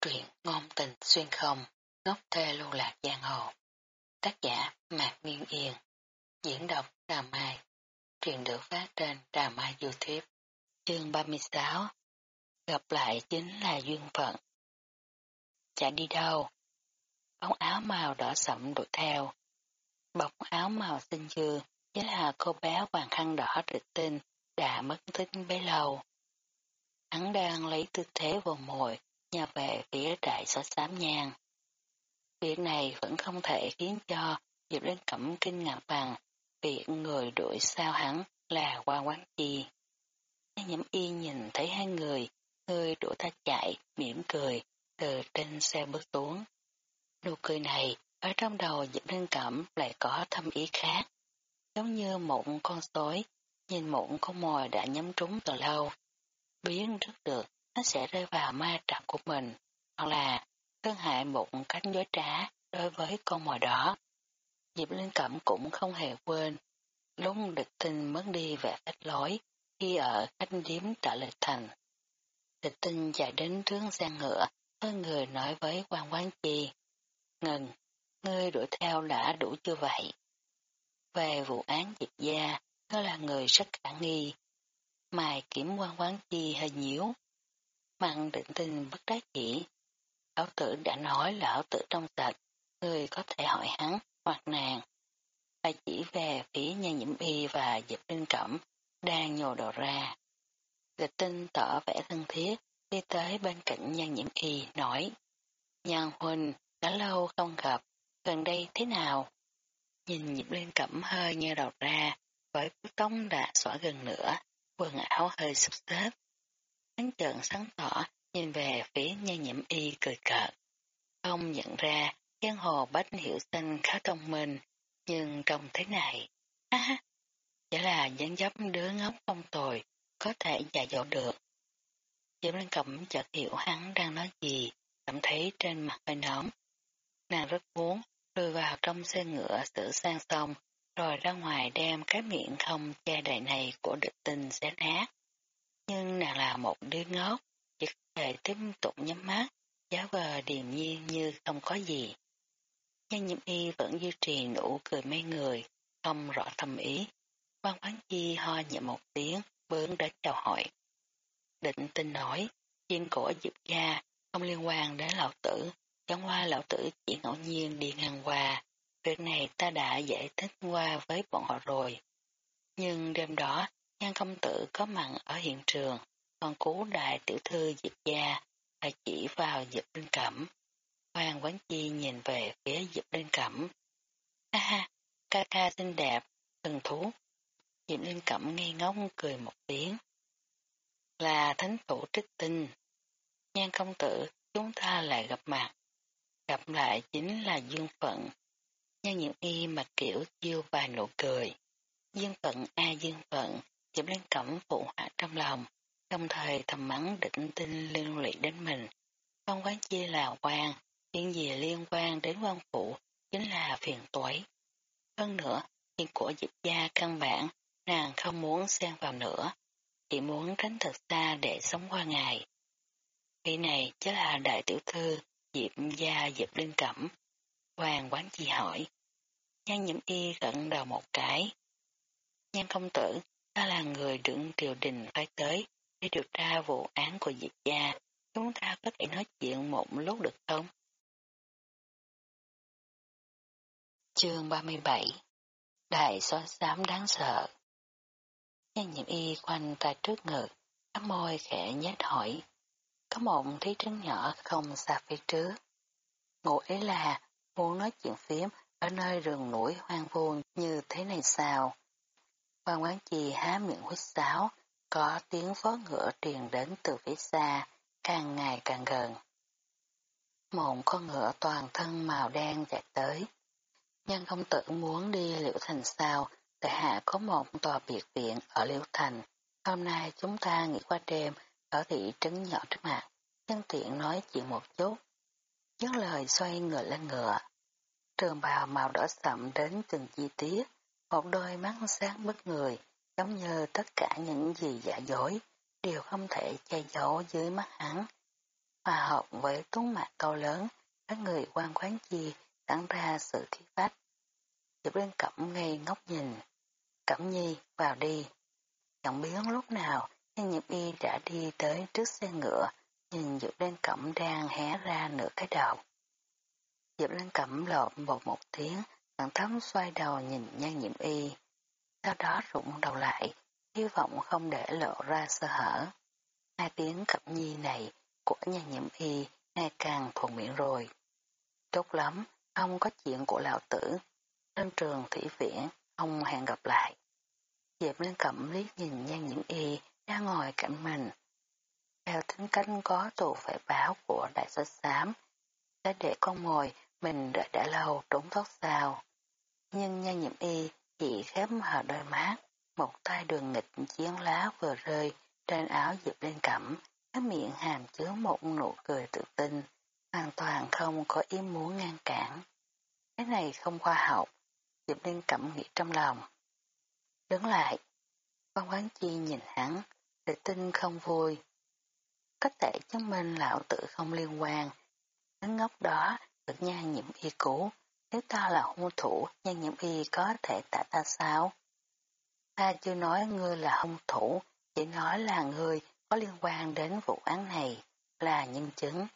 Truyện ngôn tình xuyên không, ngốc thê lưu lạc giang hồ. Tác giả Mạc Nguyên Yên. Diễn đọc Đà Mai. Truyện được phát trên Đà Mai Youtube. Chương 36 Gặp lại chính là duyên phận. Chạy đi đâu? Bóng áo màu đỏ sậm đuổi theo. Bóng áo màu xinh dương chính là cô bé hoàng khăn đỏ rực tinh đã mất tích bấy lâu. Hắn đang lấy tư thế vô mồi nhà về phía đại sở xám nhang. Việc này vẫn không thể khiến cho Diệp Linh Cẩm kinh ngạc bằng việc người đuổi sao hắn là quan quán chi. Nhậm y nhìn thấy hai người, người đuổi ta chạy, mỉm cười, từ trên xe bước xuống. Nụ cười này, ở trong đầu Diệp Linh Cẩm lại có thâm ý khác, giống như một con sói, nhìn một con mồi đã nhắm trúng từ lâu. Biến rất được nó sẽ rơi vào ma trap của mình, hoặc là thương hại một cách dối trá đối với con mồi đó. Diệp Linh Cẩm cũng không hề quên, lúc địch tinh mất đi vẻ cách lối khi ở khách điếm trả lịch thành. Địch tinh chạy đến trướng xe ngựa, có người nói với quan quán chi. Ngừng, ngươi đuổi theo đã đủ chưa vậy? Về vụ án diệp gia, nó là người rất khả nghi. Mài kiểm quan quán chi hơi nhiễu. Mặn định tình bất đắc chỉ. Lão tử đã nói là lão tử trong sạch, người có thể hỏi hắn hoặc nàng. Bà chỉ về phía nhan nhiễm y và dịp linh cẩm đang nhồ đầu ra. Lịch tinh tỏ vẻ thân thiết, đi tới bên cạnh nhan nhiễm y nói Nhan huynh, đã lâu không gặp, gần đây thế nào? Nhìn nhịp lên cẩm hơi nghe đầu ra, với bức tông đã xóa gần nữa, quần áo hơi sụp xếp, Hắn trợn sáng tỏ, nhìn về phía nha nhiễm y cười cợt. Ông nhận ra, giang hồ bách hiểu sinh khá thông minh, nhưng trông thế này, ha chỉ là dáng dấp đứa ngốc không tồi, có thể dạy dỗ được. Diễm Linh Cẩm chợt hiểu hắn đang nói gì, cảm thấy trên mặt hơi nóng. Nàng rất muốn lùi vào trong xe ngựa sửa sang xong, rồi ra ngoài đem cái miệng không che đầy này của địch tình xé nát. Nhưng nàng là một đứa ngốc, chỉ có thể tiếp tục nhắm mắt, giá vờ điềm nhiên như không có gì. Nhân nhiễm y vẫn duy trì nụ cười mê người, không rõ thầm ý. Quan quán chi ho nhẹ một tiếng, bướng đến chào hỏi. Định tin nói, chuyện của Diệp gia không liên quan đến lão tử, chẳng qua lão tử chỉ ngẫu nhiên đi ngang qua. Việc này ta đã giải thích qua với bọn họ rồi. Nhưng đêm đó Nhan công tử có mặt ở hiện trường, còn cứu đại tiểu thư Diệp Gia là chỉ vào Diệp Linh Cẩm. Hoàng Quán Chi nhìn về phía Diệp Linh Cẩm. Ha ha, ca ca xinh đẹp, thần thú. Diệp Linh Cẩm ngây ngốc cười một tiếng. Là thánh thủ trích tinh. Nhan công tử, chúng ta lại gặp mặt. Gặp lại chính là dương phận. Nhan những y mà kiểu chiêu vài nụ cười. Dương phận a dương phận, Diệp Liên Cẩm phụ hạ trong lòng, đồng thời thầm mắng định tin liên lụy đến mình. Không quán chia là quan, chuyện gì liên quan đến quan phụ chính là phiền tuổi. Hơn nữa, chuyện của Diệp gia căn bản, nàng không muốn xen vào nữa, chỉ muốn tránh thật xa để sống qua ngày. Khi này chính là đại tiểu thư Diệp gia Diệp liên Cẩm. Hoàng quán chi hỏi. Nhan nhiễm y gận đầu một cái. Nhan công tử, Ta là người đứng triều đình phải tới để điều tra vụ án của Diệp gia. Chúng ta có thể nói chuyện một lúc được không? Chương 37 Đại xóa xám đáng sợ Nhân nhiệm y quanh tay trước ngực, cắm môi khẽ nhét hỏi. Có một thí trứng nhỏ không xa phía trước. Ngụ ý là muốn nói chuyện phím ở nơi rừng núi hoang vu như thế này sao? Quan quán chi há miệng huyết sáo, có tiếng vó ngựa truyền đến từ phía xa, càng ngày càng gần. Một con ngựa toàn thân màu đen chạy tới. Nhân công tử muốn đi Liễu Thành sao, tại hạ có một tòa biệt viện ở Liễu Thành. Hôm nay chúng ta nghỉ qua đêm ở thị trấn nhỏ trước mặt, nhân tiện nói chuyện một chút. Dứt lời xoay ngựa lên ngựa. Trường bào màu đỏ sậm đến từng chi tiết, một đôi mắt sáng bất người, giống như tất cả những gì giả dối, đều không thể che giấu dưới mắt hắn. hòa hợp với tuấn mạc cao lớn, các người quan quán chi tặng ra sự khí phách. Diệp Liên Cẩm ngây ngốc nhìn. Cẩm nhi, vào đi. Chẳng biết lúc nào, nhưng nhịp y đã đi tới trước xe ngựa, nhìn Diệp Liên Cẩm đang hé ra nửa cái đầu. Diệp Liên Cẩm lộn một một tiếng, thẳng thấm xoay đầu nhìn nhan nhiễm y. Sau đó rụng đầu lại, hy vọng không để lộ ra sơ hở. Hai tiếng cập nhi này của nhan nhiễm y ngày càng thuận miệng rồi. Tốt lắm, ông có chuyện của lão tử. Trên trường thủy viện, ông hẹn gặp lại. Diệp lên cẩm liếc nhìn nhan nhiễm y đang ngồi cạnh mình. Theo tính cách có tù phải báo của đại sứ xám, đã để con ngồi mình đợi đã lâu trốn thoát sao. Nhưng nhan nhiệm y chỉ khép hờ đôi mắt, một tay đường nghịch chiến lá vừa rơi trên áo dịp lên cẩm, cái miệng hàm chứa một nụ cười tự tin, hoàn toàn không có ý muốn ngăn cản. Cái này không khoa học, dịp lên Cẩm nghĩ trong lòng. Đứng lại, con quán chi nhìn hắn, tự tin không vui. Có thể chứng minh lão tự không liên quan. Hắn ngốc đó, được nha nhiễm y cũ, nếu ta là hung thủ, nhân nhiễm y có thể tại ta sao? Ta chưa nói ngươi là hung thủ, chỉ nói là ngươi có liên quan đến vụ án này, là nhân chứng.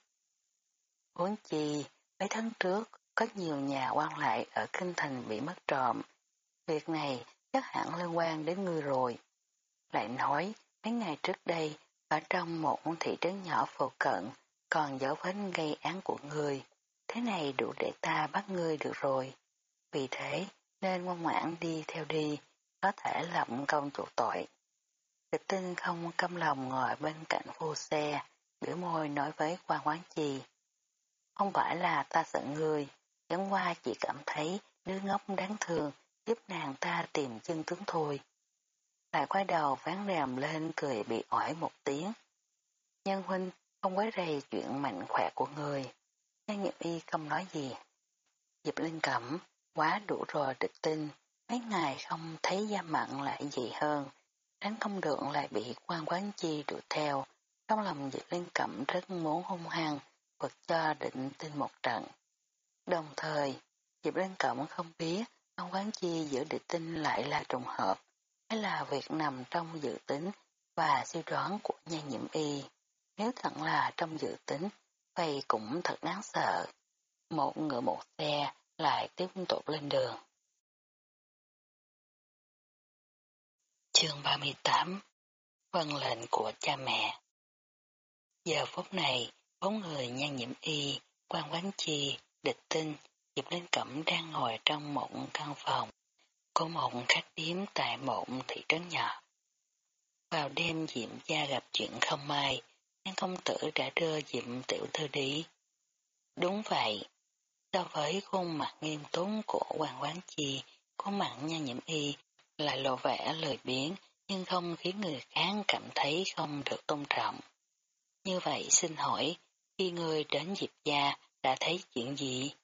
Huống chi, mấy tháng trước, có nhiều nhà quan lại ở Kinh Thành bị mất trộm. Việc này chắc hẳn liên quan đến ngươi rồi. Lại nói, mấy ngày trước đây, ở trong một thị trấn nhỏ phổ cận, còn dấu vết gây án của ngươi. Thế này đủ để ta bắt ngươi được rồi. Vì thế, nên ngoan ngoãn đi theo đi, có thể lập công chủ tội. Địch tinh không căm lòng ngồi bên cạnh phu xe, biểu môi nói với quan quán chi. Không phải là ta sợ người, chẳng qua chỉ cảm thấy đứa ngốc đáng thương giúp nàng ta tìm chân tướng thôi. Lại quay đầu ván rèm lên cười bị ỏi một tiếng. Nhân huynh không quấy rầy chuyện mạnh khỏe của người. Giang nghiệp y không nói gì. Dịp linh cẩm, quá đủ rồi địch tinh, mấy ngày không thấy da mặn lại gì hơn. Tránh không được lại bị quan quán chi đuổi theo, trong lòng Diệp Liên Cẩm rất muốn hung hăng, vật cho định tin một trận. Đồng thời, Diệp Liên Cẩm không biết quan quán chi giữa địch tinh lại là trùng hợp, hay là việc nằm trong dự tính và siêu đoán của nhà nhiễm y. Nếu thật là trong dự tính, Tây cũng thật đáng sợ. Một ngựa một xe lại tiếp tục lên đường. Chương 38 Vân lệnh của cha mẹ Giờ phút này, bốn người nhan nhiễm y, quan quán chi, địch tinh, dịp lên Cẩm đang ngồi trong một căn phòng, có một khách điếm tại một thị trấn nhỏ. Vào đêm Diệm gia gặp chuyện không may, An công tử đã đưa Diệm tiểu thư đi. Đúng vậy, so với khuôn mặt nghiêm túc của hoàng quán chi, khuôn mặt nha nhiễm y lại lộ vẻ lời biến nhưng không khiến người khác cảm thấy không được tôn trọng. Như vậy xin hỏi, khi người đến dịp gia đã thấy chuyện gì?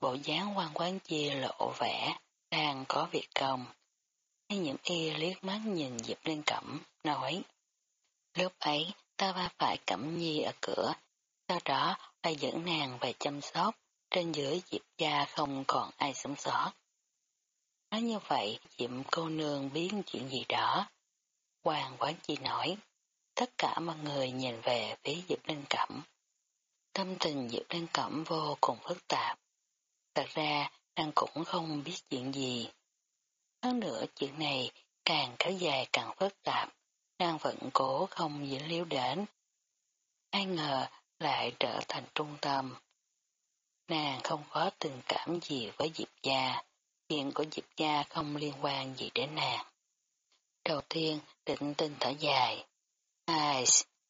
Bộ dáng quan quán chia lộ vẻ, đang có việc công. Hay nhiễm y liếc mắt nhìn dịp lên Cẩm, nói. Lúc ấy, ta va phải Cẩm Nhi ở cửa, sau đó phải dẫn nàng về chăm sóc, trên dưới Diệp gia không còn ai sống sót. Nói như vậy, Diệm cô nương biết chuyện gì đó. Hoàng quán chi nói, tất cả mọi người nhìn về phía Diệp Linh Cẩm. Tâm tình Diệp Linh Cẩm vô cùng phức tạp. Thật ra, nàng cũng không biết chuyện gì. Hơn nữa chuyện này càng kéo dài càng phức tạp, nàng vẫn cố không dính liếu đến. Ai ngờ lại trở thành trung tâm. Nàng không có tình cảm gì với Diệp gia, chuyện của Diệp gia không liên quan gì đến nàng. Đầu tiên, định tinh thở dài. Ai,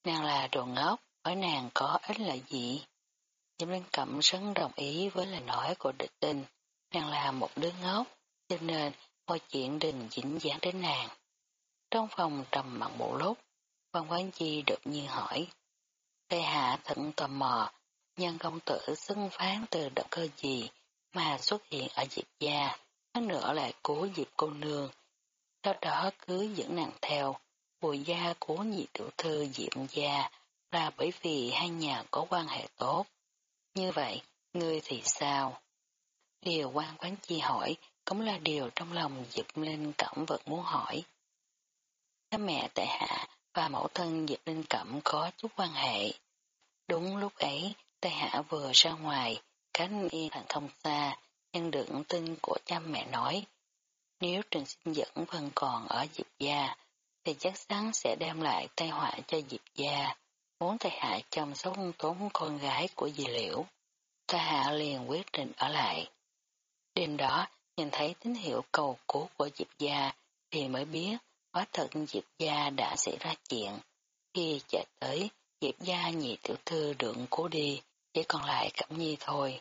nàng là đồ ngốc, hỏi nàng có ích là gì? Diệp Linh Cẩm rất đồng ý với lời nói của địch tinh. Nàng là một đứa ngốc, cho nên mọi chuyện đừng dính dáng đến nàng. Trong phòng trầm mặn bộ lốt, Văn quán chi đột nhiên hỏi. Tây hạ thận tò mò, nhân công tử xưng phán từ động cơ gì mà xuất hiện ở Diệp gia hơn nữa lại cố dịp cô nương. Sau đó cứ dẫn nàng theo, bùi gia của nhị tiểu thư diệm gia là bởi vì hai nhà có quan hệ tốt. Như vậy, ngươi thì sao? Điều quan quán chi hỏi cũng là điều trong lòng Diệp Linh Cẩm vật muốn hỏi. Cha mẹ tại hạ và mẫu thân Diệp Linh Cẩm có chút quan hệ. Đúng lúc ấy, tại Hạ vừa ra ngoài, cánh yên thành không xa, nhân được tin của cha mẹ nói. Nếu Trình sinh dẫn vẫn còn ở Diệp Gia, thì chắc chắn sẽ đem lại tai họa cho Diệp Gia, muốn tại Hạ chăm sóc tốn con gái của dì Liễu. tại Hạ liền quyết định ở lại. Đêm đó, nhìn thấy tín hiệu cầu cứu của Diệp Gia, thì mới biết quá thật Diệp Gia đã xảy ra chuyện. Khi chạy tới, Diệp Gia nhị tiểu thư đượng cố đi, chỉ còn lại Cẩm Nhi thôi.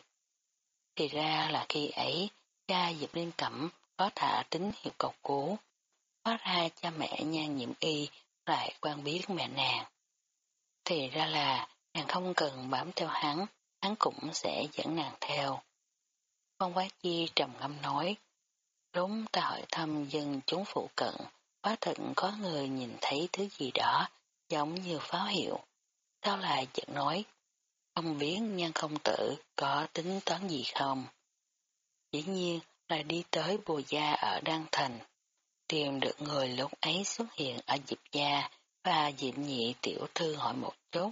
Thì ra là khi ấy, cha Diệp Liên Cẩm có thả tín hiệu cầu cứu. Hóa ra cha mẹ nhan nhiệm y lại quan biết mẹ nàng. Thì ra là nàng không cần bám theo hắn, hắn cũng sẽ dẫn nàng theo. Phong quá Chi trầm ngâm nói, đúng ta hỏi thăm dân chúng phụ cận, quá thật có người nhìn thấy thứ gì đó, giống như pháo hiệu. Sao lại chợt nói, không biết nhân không tử có tính toán gì không? Dĩ nhiên là đi tới bùa gia ở Đăng Thành, tìm được người lúc ấy xuất hiện ở dịp gia và diệm nhị tiểu thư hỏi một chút.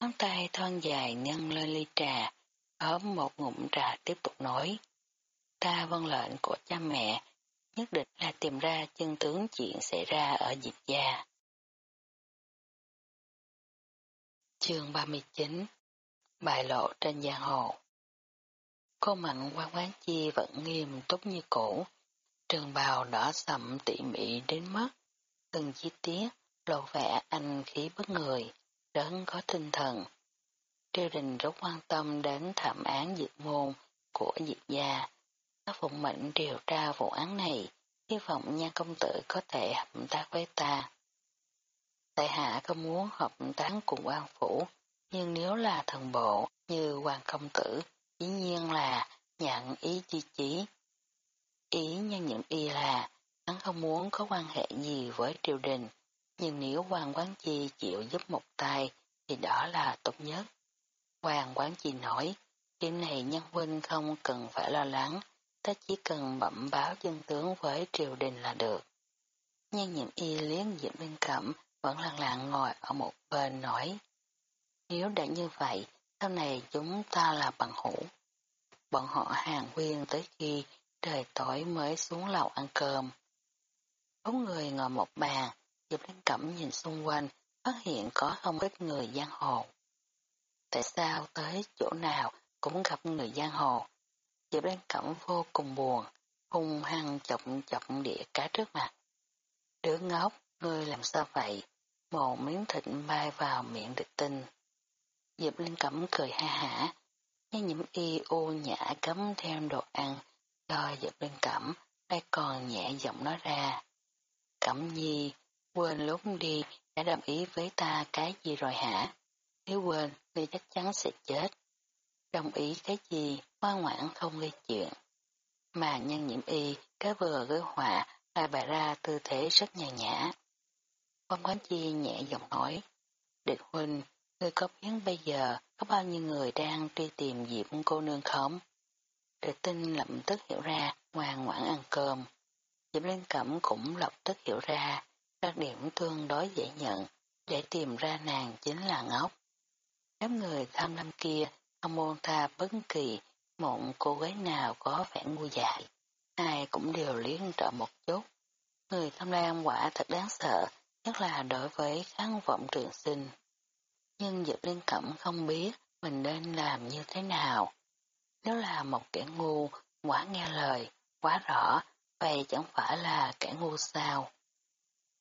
Ngón tay thon dài nhân lên ly trà, ấm một ngụm trà tiếp tục nói. Ta vân lệnh của cha mẹ, nhất định là tìm ra chân tướng chuyện xảy ra ở diệp gia. Chương 39 Bài lộ trên giang hồ Cô mạnh quan quán chi vẫn nghiêm túc như cũ, trường bào đỏ sậm tỉ mỉ đến mức từng chi tiết lộ vẻ anh khí bất người, rất có tinh thần. Triều đình rất quan tâm đến thảm án diệt môn của diệt gia, ta phụng mệnh điều tra vụ án này, hy vọng nha công tử có thể hợp tác với ta. Tại hạ không muốn hợp tác cùng quan phủ, nhưng nếu là thần bộ như hoàng công tử, dĩ nhiên là nhận ý chi chí. Ý nhân nhận y là hắn không muốn có quan hệ gì với triều đình, nhưng nếu hoàng quán chi chịu giúp một tay thì đó là tốt nhất. Hoàng quán chi nói, chuyện này nhân huynh không cần phải lo lắng, ta chỉ cần bẩm báo chân tướng với triều đình là được. nhưng nhiệm y liếng Diệp bên Cẩm vẫn lặng lặng ngồi ở một bên nói. Nếu đã như vậy, sau này chúng ta là bằng hữu. Bọn họ hàng quyên tới khi trời tối mới xuống lầu ăn cơm. Bốn người ngồi một bàn, Diệp Linh Cẩm nhìn xung quanh, phát hiện có không ít người giang hồ. Tại sao tới chỗ nào cũng gặp người giang hồ? Diệp Linh Cẩm vô cùng buồn, hung hăng chọc chọc địa cá trước mặt. Đứa ngốc, ngươi làm sao vậy? Một miếng thịt bay vào miệng địch tinh. Diệp Linh Cẩm cười ha hả, nghe những y ô nhã cấm theo đồ ăn, cho Diệp Linh Cẩm, lại còn nhẹ giọng nói ra. Cẩm nhi, quên lúc đi đã đồng ý với ta cái gì rồi hả? Nếu quên, ngươi chắc chắn sẽ chết. Đồng ý cái gì, ngoan ngoãn không gây chuyện. Mà nhân nhiễm y, cái vừa gối họa là bày ra tư thế rất nhàn nhã. phong quán chi nhẹ giọng nói, địch huynh, ngươi có biết bây giờ có bao nhiêu người đang truy tìm Diệp cô nương không? Địch tinh lập tức hiểu ra, ngoan ngoãn ăn cơm. Diệp Linh Cẩm cũng lập tức hiểu ra, đặc điểm tương đối dễ nhận, để tìm ra nàng chính là ngốc. Đám người tham lam kia không môn tha bất kỳ một cô gái nào có vẻ ngu dại, ai cũng đều liếng trợ một chút. Người tham lam quả thật đáng sợ, nhất là đối với kháng vọng trường sinh. Nhưng Diệp Liên Cẩm không biết mình nên làm như thế nào. Nếu là một kẻ ngu, quá nghe lời, quá rõ, vậy chẳng phải là kẻ ngu sao.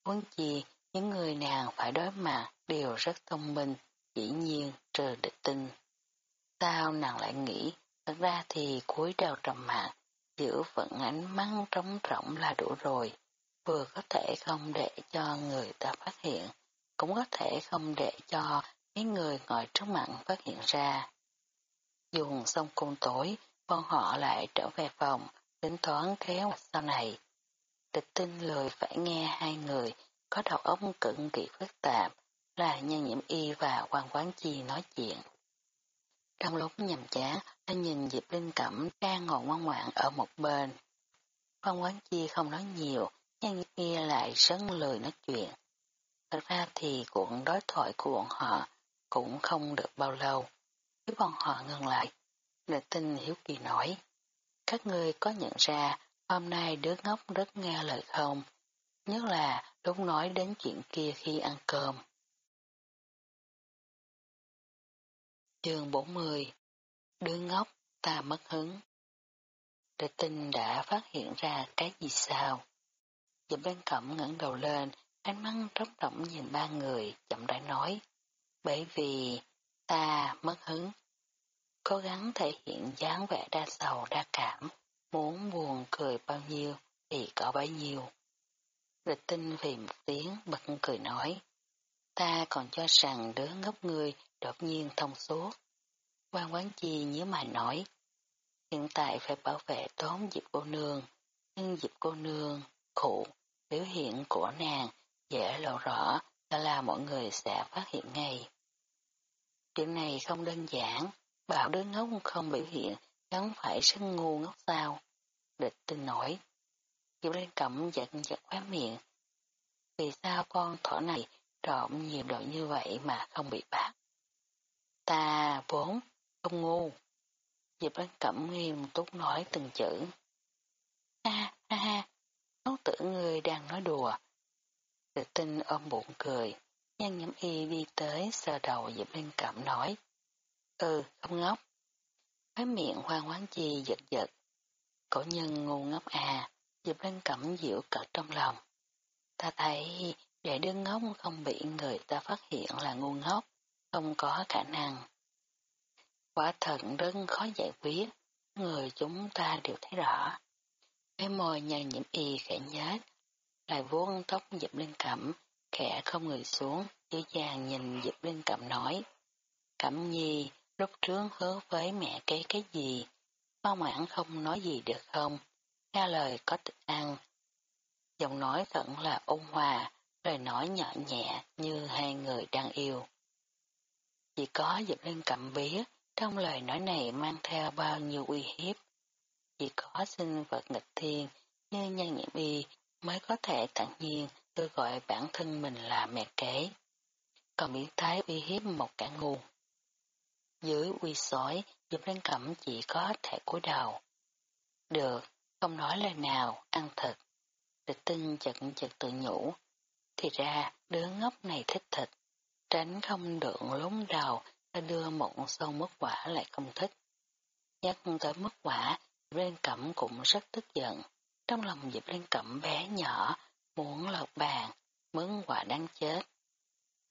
Huống chi, những người nàng phải đối mặt đều rất thông minh, dĩ nhiên trừ địch tinh. Sao nàng lại nghĩ, thật ra thì cúi đầu trầm mặt, giữ vận ánh mắt trống rỗng là đủ rồi, vừa có thể không để cho người ta phát hiện, cũng có thể không để cho mấy người ngồi trước mặt phát hiện ra. Dùng xong cung tối, bọn họ lại trở về phòng, tính toán kế hoạch sau này. Địch tinh lười phải nghe hai người có đầu óc cực kỳ phức tạp, là nhân nhiễm y và quan quán chi nói chuyện. Trong lúc nhầm chán, anh nhìn Diệp Linh Cẩm đang ngồi ngoan ngoạn ở một bên. phong quán chi không nói nhiều, nhưng kia lại sấn lười nói chuyện. Thật ra thì cuộc đối thoại của bọn họ cũng không được bao lâu. Khi bọn họ ngừng lại, Lệ tinh hiếu kỳ nói. Các ngươi có nhận ra hôm nay đứa ngốc rất nghe lời không? Nhất là lúc nói đến chuyện kia khi ăn cơm. Chương 40 Đứa ngốc ta mất hứng Đệ tinh đã phát hiện ra cái gì sao? Dịp bên cẩm ngẩng đầu lên, ánh mắt trống động nhìn ba người, chậm rãi nói. Bởi vì ta mất hứng. Cố gắng thể hiện dáng vẻ đa sầu đa cảm, muốn buồn cười bao nhiêu thì có bấy nhiêu. Địch tinh vì một tiếng bật cười nói. Ta còn cho rằng đứa ngốc người đột nhiên thông suốt. Quan quán chi nhớ mà nói. Hiện tại phải bảo vệ tốn dịp cô nương, nhưng dịp cô nương, khụ, biểu hiện của nàng dễ lộ rõ là, là mọi người sẽ phát hiện ngay. Chuyện này không đơn giản, bảo đứa ngốc không biểu hiện, chẳng phải sân ngu ngốc sao. Địch tin nổi. Diệp liên cẩm giận giật khóe miệng. Vì sao con thỏ này trộm nhiều đồ như vậy mà không bị bắt? Ta vốn không ngu. Diệp lên cẩm nghiêm túc nói từng chữ. Ha ha ha, nó tưởng người đang nói đùa. tự tin ôm bụng cười. Nhân nhắm y đi tới sờ đầu Diệp Lan Cẩm nói. Ừ, không ngốc. Cái miệng hoang hoáng chi giật giật. Cổ nhân ngu ngốc à, Diệp Lan Cẩm dịu cợt trong lòng. Ta thấy để đương ngốc không bị người ta phát hiện là ngu ngốc, không có khả năng. Quả thật rất khó giải quyết, người chúng ta đều thấy rõ. Cái môi nhà nhiễm y khẽ nhát, lại vuốt tóc dịp lên Cẩm, khẽ không người xuống, dễ dàng nhìn dịp lên Cẩm nói. Cẩm nhi, lúc trước hứa với mẹ cái cái gì, bao mãn không nói gì được không, nghe lời có thức ăn. Giọng nói thật là ôn hòa, lời nói nhỏ nhẹ như hai người đang yêu. Chỉ có Diệp Linh Cẩm biết trong lời nói này mang theo bao nhiêu uy hiếp. Chỉ có sinh vật nghịch thiên như nhân nhiễm y mới có thể tặng nhiên tôi gọi bản thân mình là mẹ kế. Còn biến thái uy hiếp một cả ngu. Dưới uy sói, Diệp Linh Cẩm chỉ có thể cúi đầu. Được, không nói lời nào, ăn thật. Địch tinh chật chật tự nhủ. Thì ra, đứa ngốc này thích thịt. Tránh không được lúng đầu, ta đưa một sâu mất quả lại không thích. Nhắc tới mất quả, liên Cẩm cũng rất tức giận. Trong lòng Diệp liên Cẩm bé nhỏ, muốn lọt bàn, mướn quả đang chết.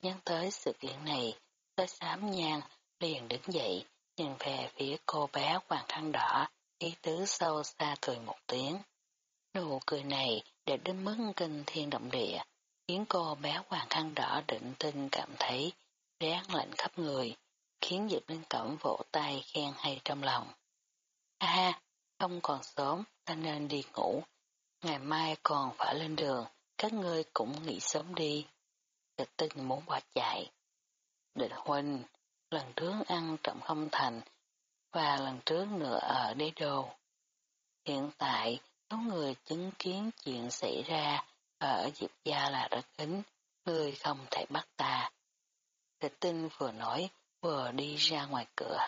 Nhắc tới sự kiện này, tới xám nhang liền đứng dậy, nhìn về phía cô bé hoàng khăn đỏ, ý tứ sâu xa cười một tiếng. Nụ cười này để đến mức kinh thiên động địa, khiến cô bé hoàng khăn đỏ định tinh cảm thấy rén lạnh khắp người, khiến Diệp Linh Cẩm vỗ tay khen hay trong lòng. À, không còn sớm, ta nên đi ngủ. Ngày mai còn phải lên đường, các ngươi cũng nghỉ sớm đi. Địch tinh muốn bỏ chạy. Địch huynh, lần trước ăn trộm không thành, và lần trước nữa ở đế đô. Hiện tại, có người chứng kiến chuyện xảy ra ở Diệp Gia là rất kính người không thể bắt ta. Địch tinh vừa nói, vừa đi ra ngoài cửa.